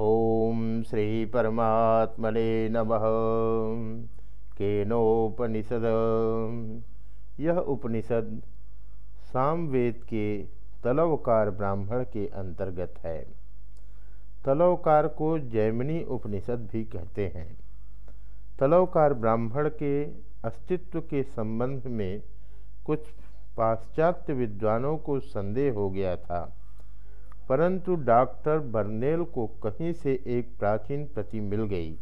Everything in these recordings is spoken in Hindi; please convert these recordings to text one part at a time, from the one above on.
ओम श्री परमात्मने नमः। केनोपनिषद। यह उपनिषद सामवेद के तलवकार ब्राह्मण के अंतर्गत है। तलवकार को जैमिनी उपनिषद भी कहते हैं। तलवकार ब्राह्मण के अस्तित्व के संबंध में कुछ पाश्चात्य विद्वानों को संदेह हो गया था परंतु डॉक्टर बर्नेल को कहीं से एक प्राचीन प्रति मिल गई।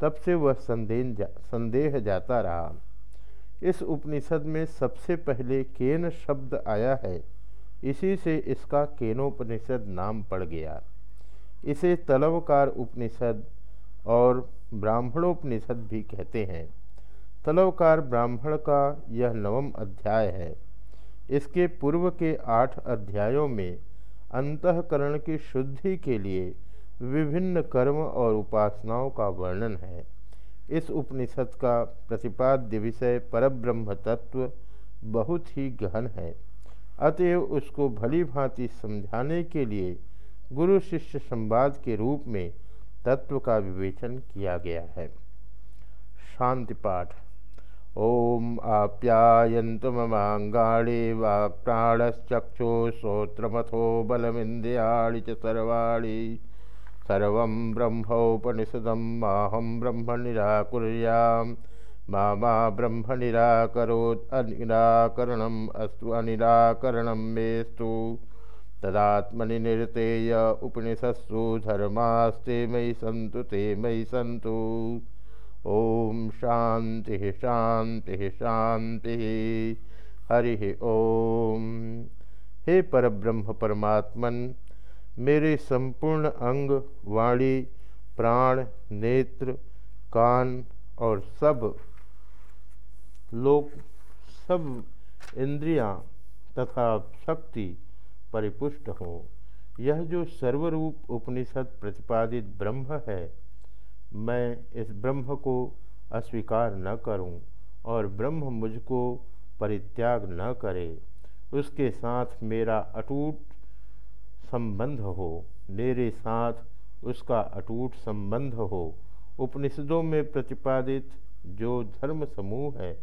तब से वह संदेह जा, संदेह जाता रहा। इस उपनिषद में सबसे पहले केन शब्द आया है। इसी से इसका केनोपनिषद नाम पड़ गया। इसे तलवकार उपनिषद और ब्राह्मणोपनिषद भी कहते हैं। तलवकार ब्राह्मण का यह नवम अध्याय है। इसके पूर्व के आठ अध्यायों में अंतकरण की शुद्धि के लिए विभिन्न कर्म और उपासनाओं का वर्णन है। इस उपनिषद का प्रतिपाद्य विषय परब्रह्म तत्व बहुत ही गहन है। अतएव उसको भली भांति समझाने के लिए गुरु शिष्य संवाद के रूप में तत्व का विवेचन किया गया है। शांति पाठ। ओम आप्यायन्तु ममाङ्गाणि वाक्प्राणश्चक्षु श्रोत्रमथो बलमिन्द्रियाणि च सर्वाणि। सर्वं ब्रह्मोपनिषदं माहं ब्रह्म निराकुर्यां मा मा ब्रह्म निराकरोत् अनिराकरणम् अस्तु अनिराकरणं मेस्तु तदात्मनि निरतेय उपनिषत्सु धर्मास्ते मयि सन्तु ते मयि सन्तु। ओम शांति शांति शांति। हरि ओम। हे परब्रह्म परमात्मन, मेरे संपूर्ण अंग, वाणी, प्राण, नेत्र, कान और सब लोक, सब इंद्रियाँ तथा शक्ति परिपुष्ट हों। यह जो सर्वरूप उपनिषद प्रतिपादित ब्रह्म है मैं इस ब्रह्म को अस्वीकार न करूँ और ब्रह्म मुझको परित्याग न करे, उसके साथ मेरा अटूट संबंध हो, मेरे साथ उसका अटूट संबंध हो। उपनिषदों में प्रतिपादित जो धर्म समूह है,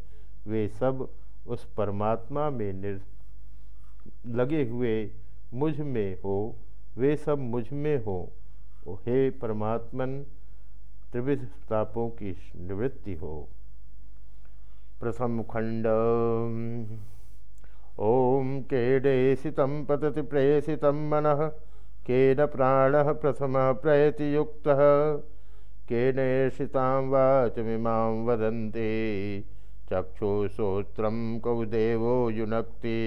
वे सब उस परमात्मा में निर, लगे हुए मुझमें हो, वे सब मुझमें हो। हे परमात्मन त्रिविध तापों की निवृत्ति हो। प्रथम खंड। ओम केडेशित पतति प्रेषित मन, केन प्राण प्रथम प्रयतियुक्त। केनेषितां वाचमीमा वदन्ति चक्षुश्रोत्र कौदेवो युनक्ति।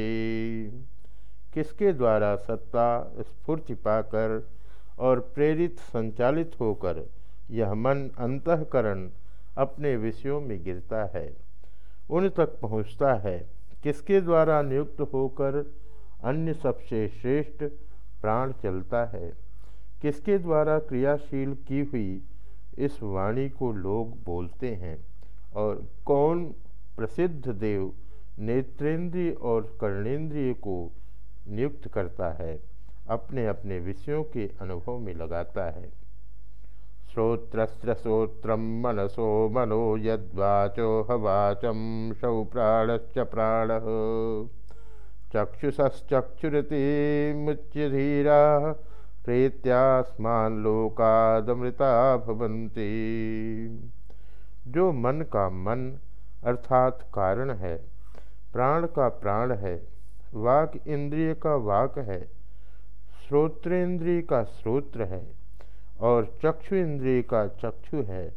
किसके द्वारा सत्ता स्फूर्ति पाकर और प्रेरित संचालित होकर यह मन अंतकरण अपने विषयों में गिरता है। उन तक पहुँचता है किसके द्वारा नियुक्त होकर अन्य सबसे श्रेष्ठ प्राण चलता है। किसके द्वारा क्रियाशील की हुई इस वाणी को लोग बोलते हैं और कौन प्रसिद्ध देव नेत्रेंद्रिय और कर्णेंद्रिय को नियुक्त करता है अपने अपने विषयों के अनुभव में लगाता है। श्रोत्रस्त्र मनसो मनो यद्वाचो हवाचं शौ प्राणश्च प्राणः। चक्षुषश्चक्षुरति मुच्यधीरा लोकादमृता जो मन का मन अर्थात कारण है, प्राण का प्राण है, वाक इंद्रिय का वाक है श्रोत्रेंद्रिय का श्रोत्र है। और चक्षु इंद्रिय का चक्षु है,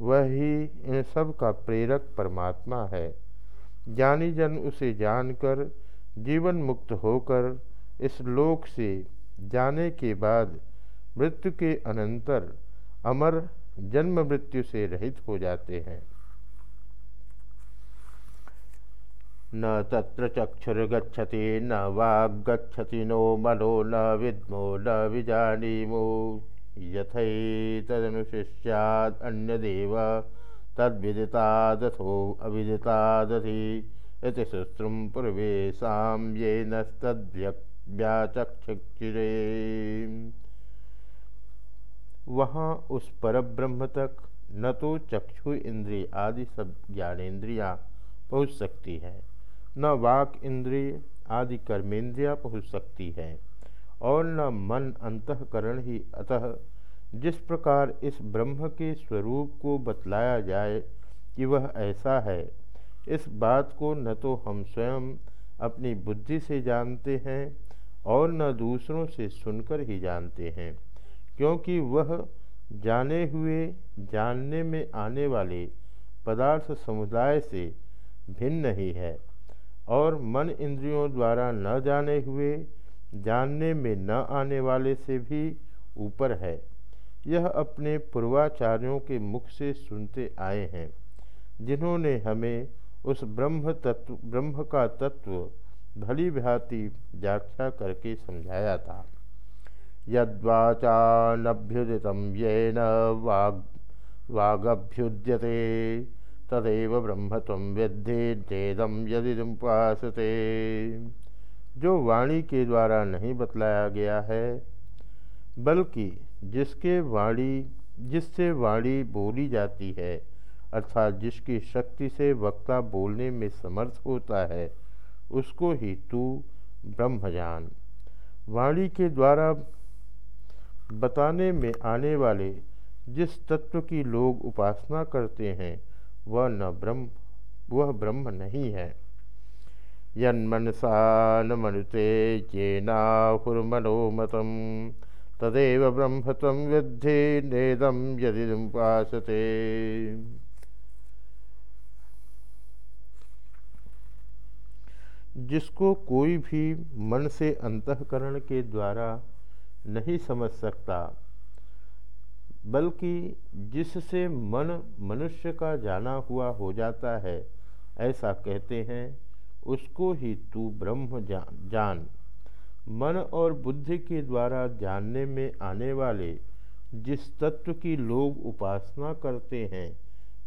वही इन सब का प्रेरक परमात्मा है। ज्ञानी जन उसे जानकर, जीवन मुक्त होकर, इस लोक से जाने के बाद मृत्यु के अनंतर अमर जन्म मृत्यु से रहित हो जाते हैं। न तत्र चक्षुर्गछति न वाग्गछति नो मनो न विद्मो न विजानीमो। यथैतदनुशिष्यात् अन्यदेव तद्विदितादथो अविदितादधि इति शुश्रुं पूर्वेशां वहाँ उस परब्रह्म तक न तो चक्षु इंद्रिय आदि सब ज्ञानेन्द्रियाँ पहुँच सकती है, न वाक इंद्रिय आदि कर्मेंद्रियाँ पहुँच सकती है। और न मन अंतकरण ही अतः। जिस प्रकार इस ब्रह्म के स्वरूप को बतलाया जाए कि वह ऐसा है, इस बात को न तो हम स्वयं अपनी बुद्धि से जानते हैं और न दूसरों से सुनकर ही जानते हैं, क्योंकि वह जाने हुए, जानने में आने वाले पदार्थ समुदाय से भिन्न ही है और मन इंद्रियों द्वारा न जाने हुए जानने में न आने वाले से भी ऊपर है। यह अपने पूर्वाचार्यों के मुख से सुनते आए हैं, जिन्होंने हमें उस ब्रह्म तत्व, ब्रह्म का तत्व भली भांति व्याख्या करके समझाया था। यद्वाचानभ्युदित येन वाग, वागभ्युद्यते, तदेव ब्रह्म तम विद्धि चेदम यदि उपासते जो वाणी के द्वारा नहीं बतलाया गया है, बल्कि जिसके वाणी, जिससे वाणी बोली जाती है, अर्थात जिसकी शक्ति से वक्ता बोलने में समर्थ होता है, उसको ही तू ब्रह्मजान वाणी के द्वारा बताने में आने वाले जिस तत्व की लोग उपासना करते हैं, वह न ब्रह्म, वह ब्रह्म नहीं है। यन्मनसा न मनुते ये नाहुर्मनोमतम तदेव ब्रह्म विद्धि नेदम यदि उपासते जिसको कोई भी मन से अंतकरण के द्वारा नहीं समझ सकता, बल्कि जिससे मन मनुष्य का जाना हुआ हो जाता है, ऐसा कहते हैं उसको ही तू ब्रह्म जान जान। मन और बुद्धि के द्वारा जानने में आने वाले जिस तत्व की लोग उपासना करते हैं,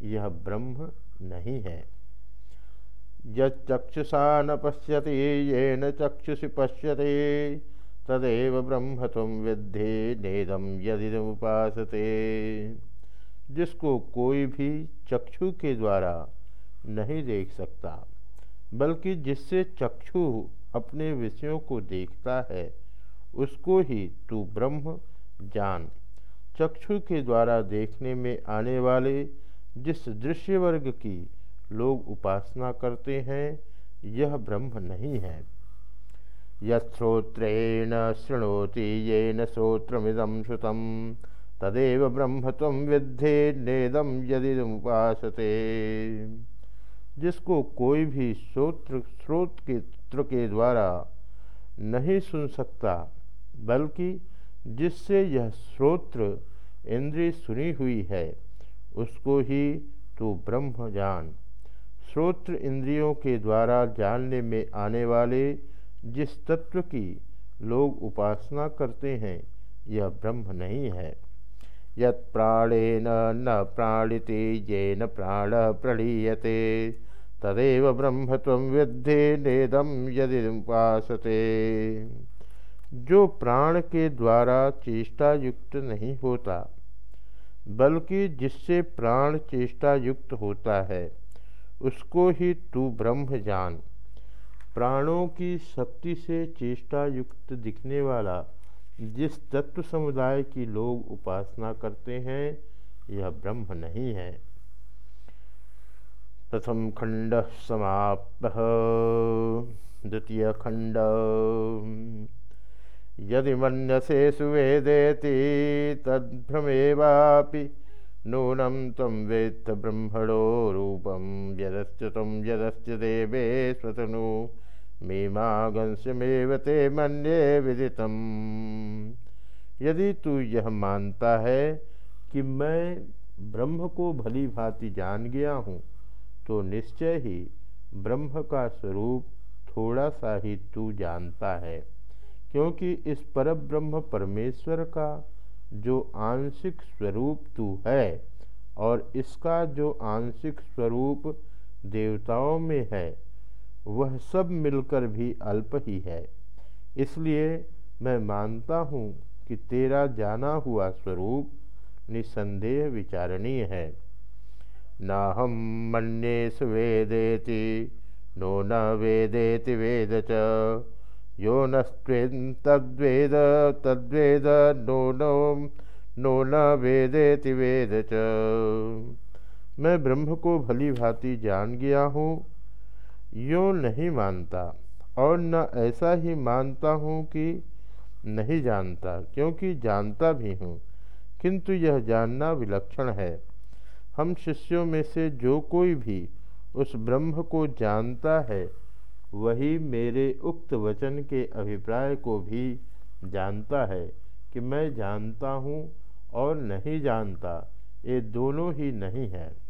यह ब्रह्म नहीं है। यक्षुषा न पश्यति न चक्षुषि पश्यते, तदेव ब्रह्म तुम विद्धि नेदम यदि उपासते जिसको कोई भी चक्षु के द्वारा नहीं देख सकता। बल्कि जिससे चक्षु अपने विषयों को देखता है, उसको ही तू ब्रह्म जान। चक्षु के द्वारा देखने में आने वाले जिस दृश्य वर्ग की लोग उपासना करते हैं, यह ब्रह्म नहीं है। यश्रोत्रेण शृणोति येन श्रोत्रमिदम श्रुतम तदेव ब्रह्म तम विद्धे नेदम यदि उपासते जिसको कोई भी श्रोत्र स्रोत के त्र के द्वारा नहीं सुन सकता, बल्कि जिससे यह श्रोत्र इंद्रिय सुनी हुई है, उसको ही तो ब्रह्म जान श्रोत्र इंद्रियों के द्वारा जानने में आने वाले जिस तत्व की लोग उपासना करते हैं, यह ब्रह्म नहीं है। यत प्राणेन न प्राणिते येन प्राण प्रणीयते तदेव ब्रह्म तम विद्धि नेदम यदि उपासते जो प्राण के द्वारा चेष्टा युक्त नहीं होता, बल्कि जिससे प्राण चेष्टा युक्त होता है, उसको ही तू ब्रह्म जान। प्राणों की शक्ति से चेष्टा युक्त दिखने वाला जिस तत्व समुदाय की लोग उपासना करते हैं, यह ब्रह्म नहीं है। प्रथम खंड समाप्त द्वितीय खंड। यदि मनसे सुवेदेति, तद्भ्रमेवापि नूनम तम वेत्त ब्रह्मणो रूपम यदस्त तम यदस्त देवे स्वतनु। मीमागंशमेव ते मन्ये विदितम। यदि तू यह मानता है कि मैं ब्रह्म को भली भांति जान गया हूँ तो निश्चय ही ब्रह्म का स्वरूप थोड़ा सा ही तू जानता है, क्योंकि इस पर ब्रह्म परमेश्वर का जो आंशिक स्वरूप तू है और इसका जो आंशिक स्वरूप देवताओं में है वह सब मिलकर भी अल्प ही है। इसलिए मैं मानता हूँ कि तेरा जाना हुआ स्वरूप निसंदेह विचारणीय है। न हम मन्ये सुवेदेति, नो न वेदेति वेद च। यो न तद्वेद तद्वेद, नो नो नो न वेदेति वेद च। मैं ब्रह्म को भली भांति जान गया हूँ यो नहीं मानता और न ऐसा ही मानता हूँ कि नहीं जानता, क्योंकि जानता भी हूँ, किंतु यह जानना विलक्षण है। हम शिष्यों में से जो कोई भी उस ब्रह्म को जानता है, वही मेरे उक्त वचन के अभिप्राय को भी जानता है कि मैं जानता हूँ और नहीं जानता, ये दोनों ही नहीं है।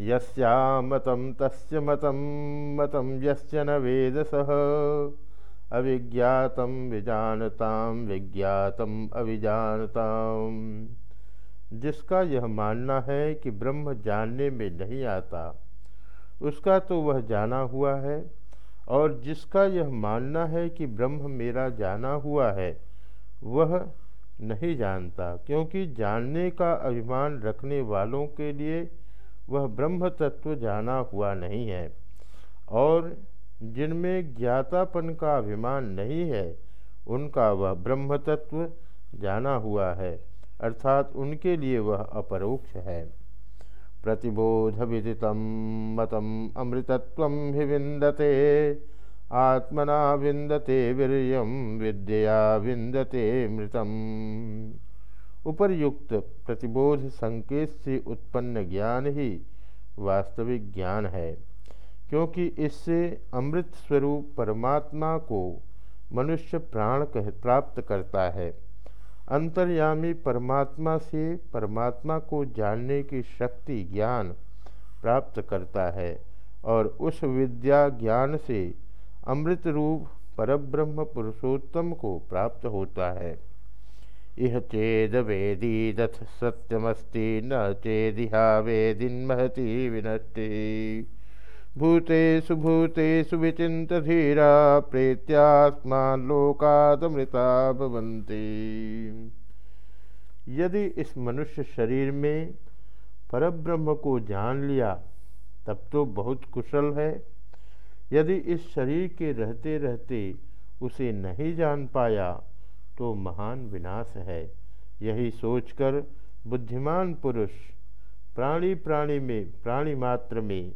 यस्यामतं तस्य मतं मतं यस्य न वेदसः। अविज्ञातं विजानतां, विज्ञातम अविजानताम। जिसका यह मानना है कि ब्रह्म जानने में नहीं आता, उसका तो वह जाना हुआ है। और जिसका यह मानना है कि ब्रह्म मेरा जाना हुआ है, वह नहीं जानता, क्योंकि जानने का अभिमान रखने वालों के लिए वह ब्रह्म तत्व जाना हुआ नहीं है और जिनमें ज्ञातापन का अभिमान नहीं है, उनका वह ब्रह्म तत्व जाना हुआ है, अर्थात उनके लिए वह अपरोक्ष है। प्रतिबोध विदित मतम अमृतत्व ही विंदते आत्मना विंदते वीर विद्या विंदते मृतम। उपर्युक्त प्रतिबोध संकेत से उत्पन्न ज्ञान ही वास्तविक ज्ञान है, क्योंकि इससे अमृत स्वरूप परमात्मा को मनुष्य प्राण कह प्राप्त करता है। अंतर्यामी परमात्मा से परमात्मा को जानने की शक्ति ज्ञान प्राप्त करता है और उस विद्या ज्ञान से अमृत रूप परब्रह्म पुरुषोत्तम को प्राप्त होता है। इह चेद वेदीदथ सत्यमस्ति, न चेदिहा वेदिन्महति विनष्टि। भूतेषु भूतेषु धीरा प्रेत्यात्मान लोकादमृता भवन्ति। यदि इस मनुष्य शरीर में परब्रह्म को जान लिया, तब तो बहुत कुशल है। यदि इस शरीर के रहते रहते उसे नहीं जान पाया तो महान विनाश है। यही सोचकर बुद्धिमान पुरुष प्राणी प्राणी में, प्राणी मात्र में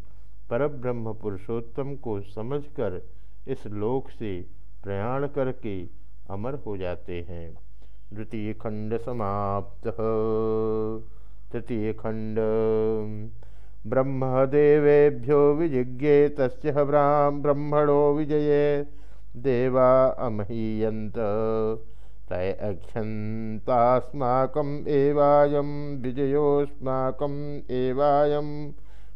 परब्रह्म पुरुषोत्तम को समझकर इस लोक से प्रयाण करके अमर हो जाते हैं। द्वितीय खंड समाप्त। तृतीय खंड। ब्रह्मदेवेभ्यो विजिज्ञे तस्य ब्रह्मणो विजये। देवा अमहीयंत तय अक्षंतास्माकम एवायम, विजयोस्माकम एवायम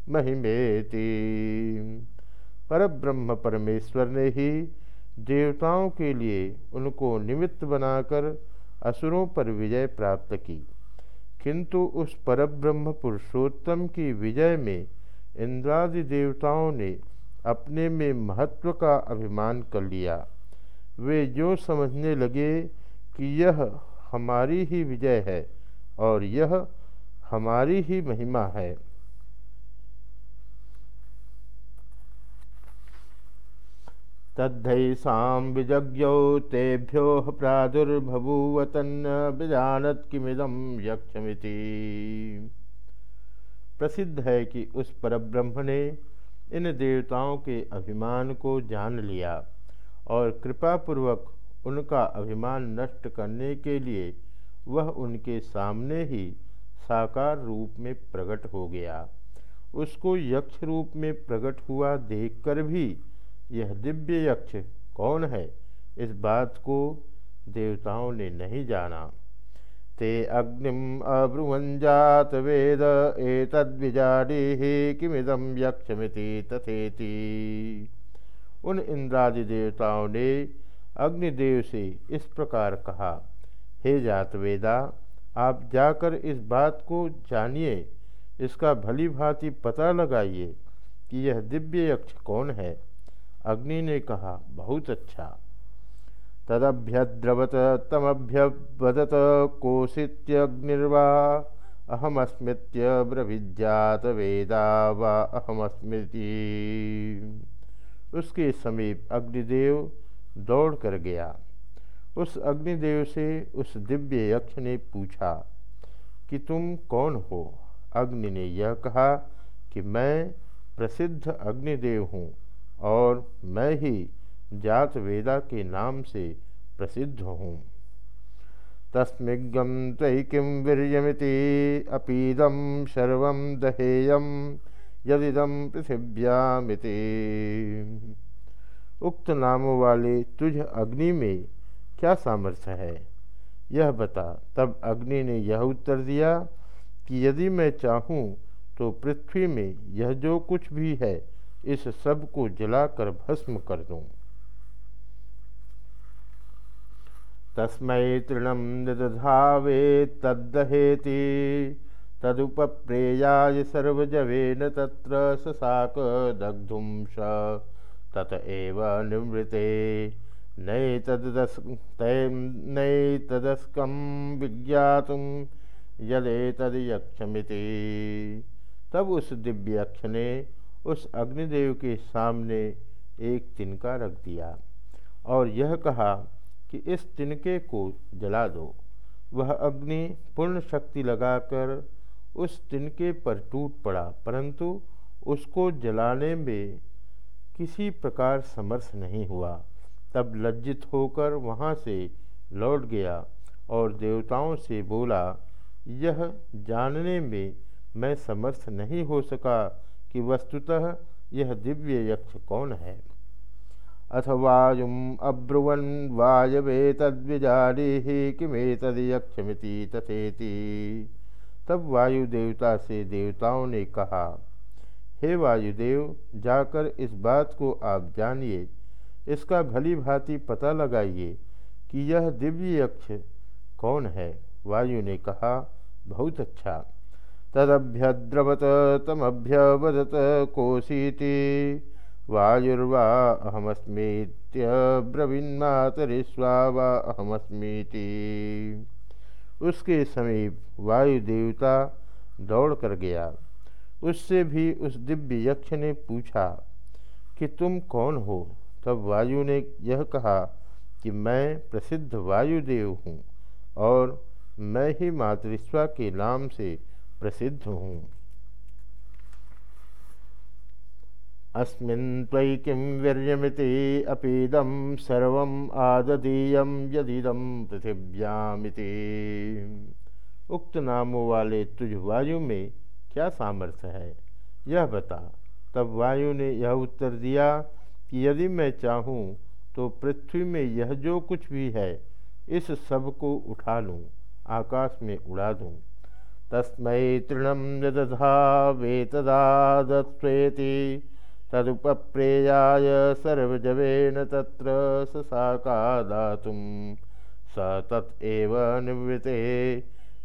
महिमेति। परब्रह्म परमेश्वर ने ही देवताओं के लिए उनको निमित्त बनाकर असुरों पर विजय प्राप्त की। किंतु उस परब्रह्म पुरुषोत्तम की विजय में इंद्रादि देवताओं ने अपने में महत्व का अभिमान कर लिया। वे जो समझने लगे कि यह हमारी ही विजय है और यह हमारी ही महिमा है। तद्धैषा विजज्ञौ तेभ्यो प्रादुर्भूवतन्न विजानत किमिदम यक्षमिति। प्रसिद्ध है कि उस परब्रह्म ने इन देवताओं के अभिमान को जान लिया और कृपापूर्वक उनका अभिमान नष्ट करने के लिए वह उनके सामने ही साकार रूप में प्रकट हो गया। उसको यक्ष रूप में प्रकट हुआ देखकर भी यह दिव्य यक्ष कौन है, इस बात को देवताओं ने नहीं जाना। ते अग्निम अब्रुवंजात वेद ए एतद्विजाडी किमिदम यक्षमिति तथेति। उन इंद्रादि देवताओं ने अग्निदेव से इस प्रकार कहा, हे जातवेदा, आप जाकर इस बात को जानिए, इसका भली भांति पता लगाइए कि यह दिव्य यक्ष कौन है। अग्नि ने कहा, बहुत अच्छा। तदभ्यद्रवत तमभ्यवदत कोशित्यग्निर्वा अहमस्मृत्यब्रविज्ञात वेदा व अहमस्मृति। उसके समीप अग्निदेव दौड़ कर गया। उस अग्निदेव से उस दिव्य यक्ष ने पूछा कि तुम कौन हो? अग्नि ने यह कहा कि मैं प्रसिद्ध अग्निदेव हूँ और मैं ही जात वेदा के नाम से प्रसिद्ध हूँ। तस्मिगम तय किम वीरमिति अपीदम सर्व दहेयम यदिदम पृथिव्यामिति। उक्त नामों वाले तुझ अग्नि में क्या सामर्थ्य है? यह बता। तब अग्नि ने यह उत्तर दिया कि यदि मैं चाहूँ तो पृथ्वी में यह जो कुछ भी है, इस सबको जलाकर भस्म कर दूँ। तस्मै तृणम निदधावे तद्दहेति, तदुपप्रेयाय सर्वजवेन तत्र ससाक दग्धुम स तत एव निवृते। नैतदस् नैतदस्कं विज्ञातुं यदेतदयक्षमिति तब उस दिव्य यक्ष ने उस अग्निदेव के सामने एक तिनका रख दिया और यह कहा कि इस तिनके को जला दो। वह अग्नि पूर्ण शक्ति लगाकर उस तिनके पर टूट पड़ा, परंतु उसको जलाने में किसी प्रकार समर्थ नहीं हुआ। तब लज्जित होकर वहाँ से लौट गया और देवताओं से बोला, यह जानने में मैं समर्थ नहीं हो सका कि वस्तुतः यह दिव्य यक्ष कौन है। अथ वायुम अब्रुवन वायवे तद्विजारी तद्विजारीः किमेतदयक्षमिति तथेति। तब वायु देवता से देवताओं ने कहा हे वायुदेव, जाकर इस बात को आप जानिए, इसका भली भांति पता लगाइए कि यह दिव्य यक्ष कौन है। वायु ने कहा, बहुत अच्छा। तदभ्यद्रवत तमभ्यवदत कोशीति वायुर्वा अहमस्मीत्यब्रवीन्मातरिस्वा वा अहमस्मीति। उसके समीप वायु देवता दौड़ कर गया। उससे भी उस दिव्य यक्ष ने पूछा कि तुम कौन हो? तब वायु ने यह कहा कि मैं प्रसिद्ध वायुदेव हूँ और मैं ही मातृस्वा के नाम से प्रसिद्ध हूँ। अस्मिन् त्वयि किं वीर्यमिति अपीदं सर्वम् आददीयं यदिदं पृथिव्यामिति। उक्त नामों वाले तुझ वायु में क्या सामर्थ्य है? यह बता। तब वायु ने यह उत्तर दिया कि यदि मैं चाहूँ तो पृथ्वी में यह जो कुछ भी है, इस सबको उठा लूँ, आकाश में उड़ा दूँ। तस्मै तृणम दधा वेतदादत्वेति तदुपप्रेयाय सर्वजवेन तत्र ससाका दातुं स तत् एव निवृते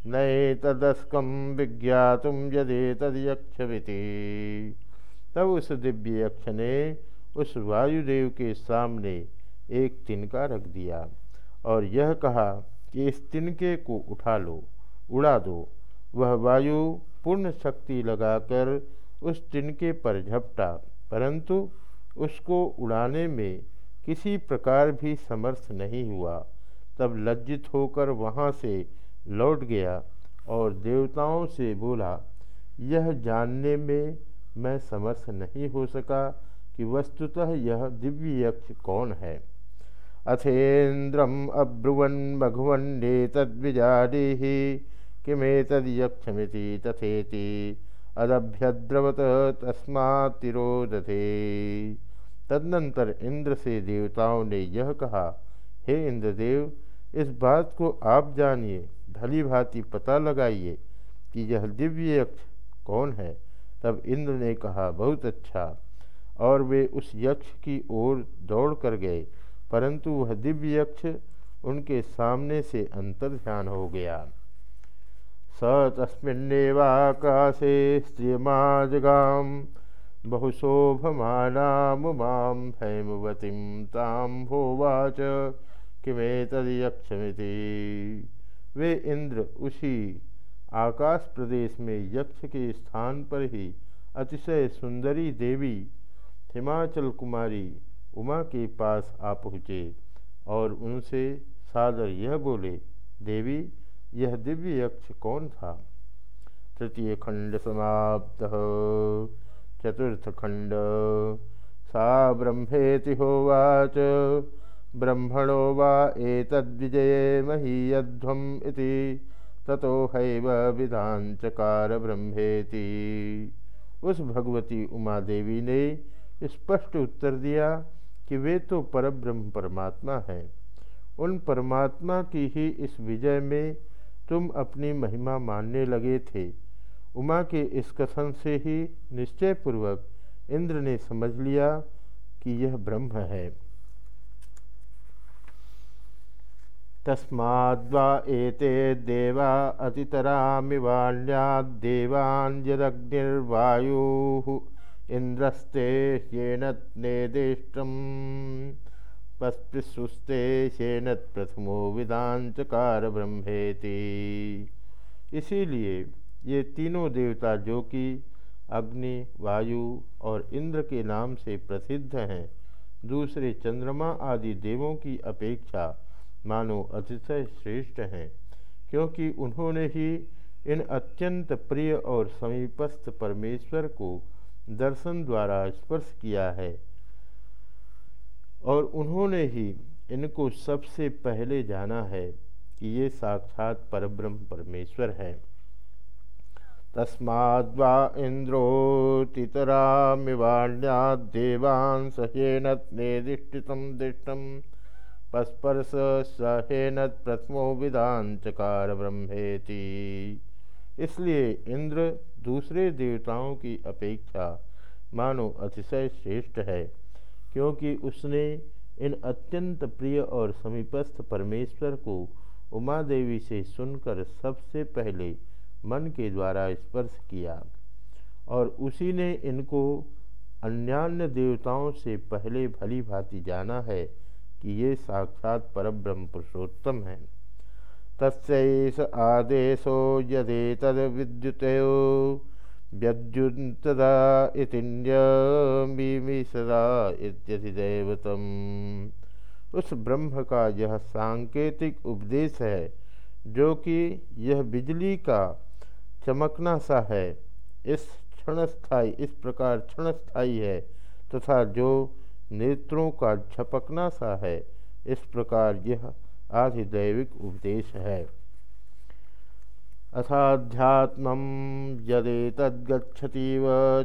नैतदस्कं विज्ञातुं यदेतद्यक्षविति। तब उस दिव्य यक्ष ने उस वायुदेव के सामने एक तिनका रख दिया और यह कहा कि इस तिनके को उठा लो, उड़ा दो। वह वायु पूर्ण शक्ति लगाकर उस तिनके पर झपटा, परंतु उसको उड़ाने में किसी प्रकार भी समर्थ नहीं हुआ। तब लज्जित होकर वहाँ से लौट गया और देवताओं से बोला, यह जानने में मैं समर्थ नहीं हो सका कि वस्तुतः यह दिव्य यक्ष कौन है। अथेन्द्रम अब्रुवन मघुवन्ने तद्विजारी किमेतद्यक्षमिति तथेति, अदभ्यद्रवत तस्मातिरोदधे तदनंतर इंद्र से देवताओं ने यह कहा, हे इंद्रदेव, इस बात को आप जानिए। भली भांति पता लगाइए कि यह दिव्य यक्ष कौन है। तब इंद्र ने कहा, बहुत अच्छा। और वे उस यक्ष की ओर दौड़ कर गए, परंतु वह दिव्य यक्ष उनके सामने से अंतर ध्यान हो गया। स तस्मिन्नेवाकाशे स्त्रियमाजगां बहुशोभमानामुमां हैमवतीं तां भोवाच किमे तदयक्षमिति वे इंद्र उसी आकाश प्रदेश में यक्ष के स्थान पर ही अतिशय सुंदरी देवी हिमाचल कुमारी उमा के पास आ पहुँचे और उनसे सादर यह बोले, देवी, यह दिव्य यक्ष कौन था? तृतीय खंड समाप्त, चतुर्थ खंड, सा ब्रह्मेति होवाच ब्रह्मणो वा एतद्विजये महीयध्वम् इति, ततो विधानचकार ब्रह्मेति। उस भगवती उमा देवी ने स्पष्ट उत्तर दिया कि वे तो परब्रह्म परमात्मा हैं। उन परमात्मा की ही इस विजय में तुम अपनी महिमा मानने लगे थे। उमा के इस कथन से ही निश्चयपूर्वक इंद्र ने समझ लिया कि यह ब्रह्म है। तस्माद्वा एते देवा अतितरामिवान्याद्देवान् यदग्निर्वायुः इन्द्रस्ते पस्पृशुस्ते शेन प्रथमो विदांचकार ब्रह्मेति इसीलिए ये तीनों देवता जो कि अग्नि, वायु और इंद्र के नाम से प्रसिद्ध हैं, दूसरे चंद्रमा आदि देवों की अपेक्षा मानो अतिशय श्रेष्ठ हैं, क्योंकि उन्होंने ही इन अत्यंत प्रिय और समीपस्थ परमेश्वर को दर्शन द्वारा स्पर्श किया है। और उन्होंने ही इनको सबसे पहले जाना है कि ये साक्षात परब्रह्म परमेश्वर है। तस्माद्वा इंद्रोतितरामिवाण्यादेवान् सहेनत्नेदिष्टितं दिष्टं पस्पर्श सहेन प्रथमो विधान चकार ब्रह्मेति इसलिए इंद्र दूसरे देवताओं की अपेक्षा मानो अतिशय श्रेष्ठ है, क्योंकि उसने इन अत्यंत प्रिय और समीपस्थ परमेश्वर को उमा देवी से सुनकर सबसे पहले मन के द्वारा स्पर्श किया, और उसी ने इनको अन्यान्य देवताओं से पहले भली भांति जाना है कि ये साक्षात परब्रह्म पुरुषोत्तम है। तस्स आदेशो यदि तद विद्युत व्यद्युतदा इत्यधिदैवतम उस ब्रह्म का यह सांकेतिक उपदेश है, जो कि यह बिजली का चमकना सा है। इस क्षणस्थाई इस प्रकार क्षणस्थाई है तथा जो नेत्रों का झपकना सा है। इस प्रकार यह आधिदैविक उपदेश है। अथाध्यात्म यदेतद्गछतीव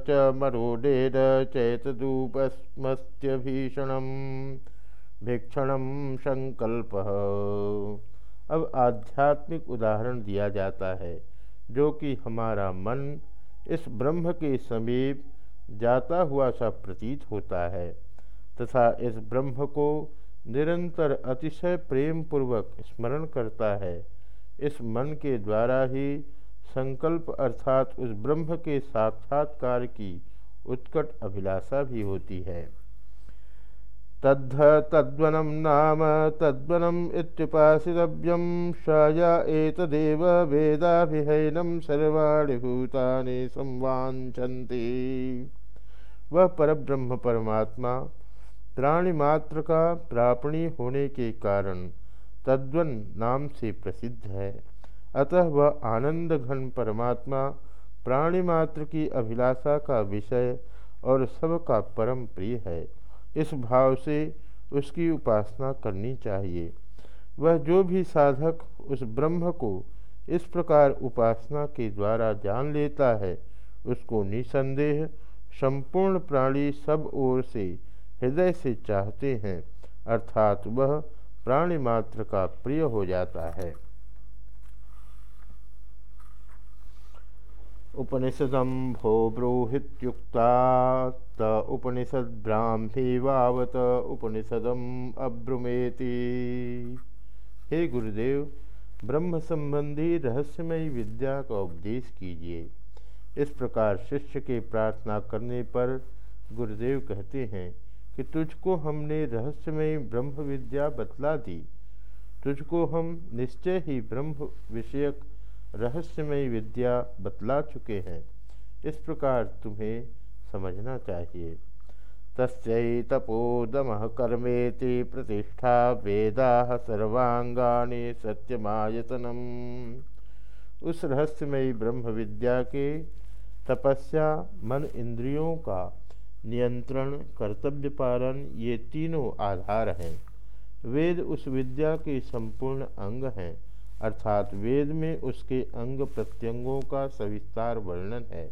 च मरोडेन चैतदूपस्मस्त्यभीषण भीक्षण संकल्प। अब आध्यात्मिक उदाहरण दिया जाता है, जो कि हमारा मन इस ब्रह्म के समीप जाता हुआ सा प्रतीत होता है। तथा इस ब्रह्म को निरंतर अतिशय प्रेम पूर्वक स्मरण करता है। इस मन के द्वारा ही संकल्प अर्थात उस ब्रह्म के साक्षात्कार की उत्कट अभिलाषा भी होती है। तद्ध तद्वनम नाम तद्वनम इत्युपासितव्यम शाया एतदेव वेदाभिहैनम सर्वाणि भूतानि संवांचन्ति वह परब्रह्म परमात्मा प्राणी मात्र का प्रापणी होने के कारण तद्वन नाम से प्रसिद्ध है। अतः वह आनंद घन परमात्मा प्राणी मात्र की अभिलाषा का विषय और सबका परम प्रिय है। इस भाव से उसकी उपासना करनी चाहिए। वह जो भी साधक उस ब्रह्म को इस प्रकार उपासना के द्वारा जान लेता है, उसको निसंदेह संपूर्ण प्राणी सब ओर से हृदय से चाहते हैं, अर्थात वह प्राणी मात्र का प्रिय हो जाता है। उपनिषदम भो ब्रूहित्युक्ता, त उपनिषद ब्राह्मी वावत उपनिषदम अब्रुमेति। हे गुरुदेव ब्रह्म संबंधी रहस्यमयी विद्या का उपदेश कीजिए। इस प्रकार शिष्य के प्रार्थना करने पर गुरुदेव कहते हैं कि तुझको हमने रहस्यमय ब्रह्म विद्या बतला दी। तुझको हम निश्चय ही ब्रह्म विषयक रहस्यमय विद्या बतला चुके हैं। इस प्रकार तुम्हें समझना चाहिए। तस्यै तपोदम कर्मेति प्रतिष्ठा वेदा सर्वांगाणी सत्यमायतनम। उस रहस्यमयी ब्रह्म विद्या के तपस्या मन इंद्रियों का नियंत्रण, कर्तव्य पालन, ये तीनों आधार हैं। वेद उस विद्या के संपूर्ण अंग हैं, अर्थात वेद में उसके अंग प्रत्यंगों का सविस्तार वर्णन है।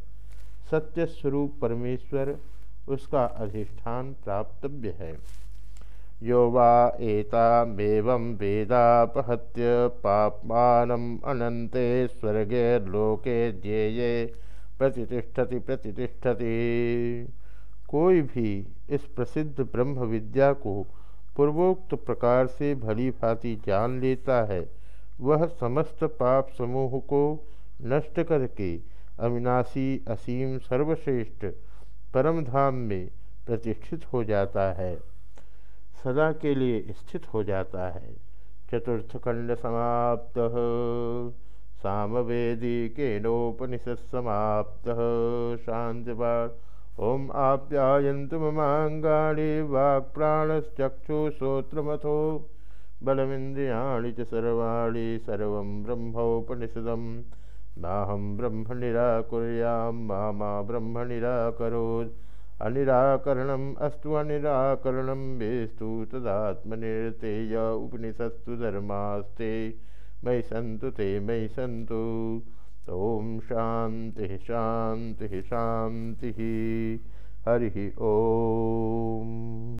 सत्य स्वरूप परमेश्वर, उसका अधिष्ठान प्राप्तव्य है। यो वा एतामेवं वेदापहत्य पापमानम अनंते स्वर्गे लोके ज्ञेये प्रतिष्ठति प्रतिष्ठति। कोई भी इस प्रसिद्ध ब्रह्म विद्या को पूर्वोक्त प्रकार से भली भांति जान लेता है, वह समस्त पाप समूह को नष्ट करके अविनाशी, असीम, सर्वश्रेष्ठ परम धाम में प्रतिष्ठित हो जाता है, सदा के लिए स्थित हो जाता है। चतुर्थ खंड समाप्त। सामवेदी के नोपनिषद समाप्त शांतिपाठ ओम आप्यायन्तु ममाङ्गानि वाक्प्राणश्चक्षुश्रोत्रमथो बलमिन्द्रियाणि च सर्वाणि सर्वं ब्रह्मोपनिषदं नाहं ब्रह्म निराकुर्यां मा मा ब्रह्म निराकरोत् अनिराकरणम् अस्तु अनिराकरणं वेस्तु तदात्मनिर्तेय उपनिषत्सु धर्मास्ते। मयि सन्तु ते, मयि सन्तु। ॐ शान्तिः शान्तिः शान्तिः। हरिः ॐ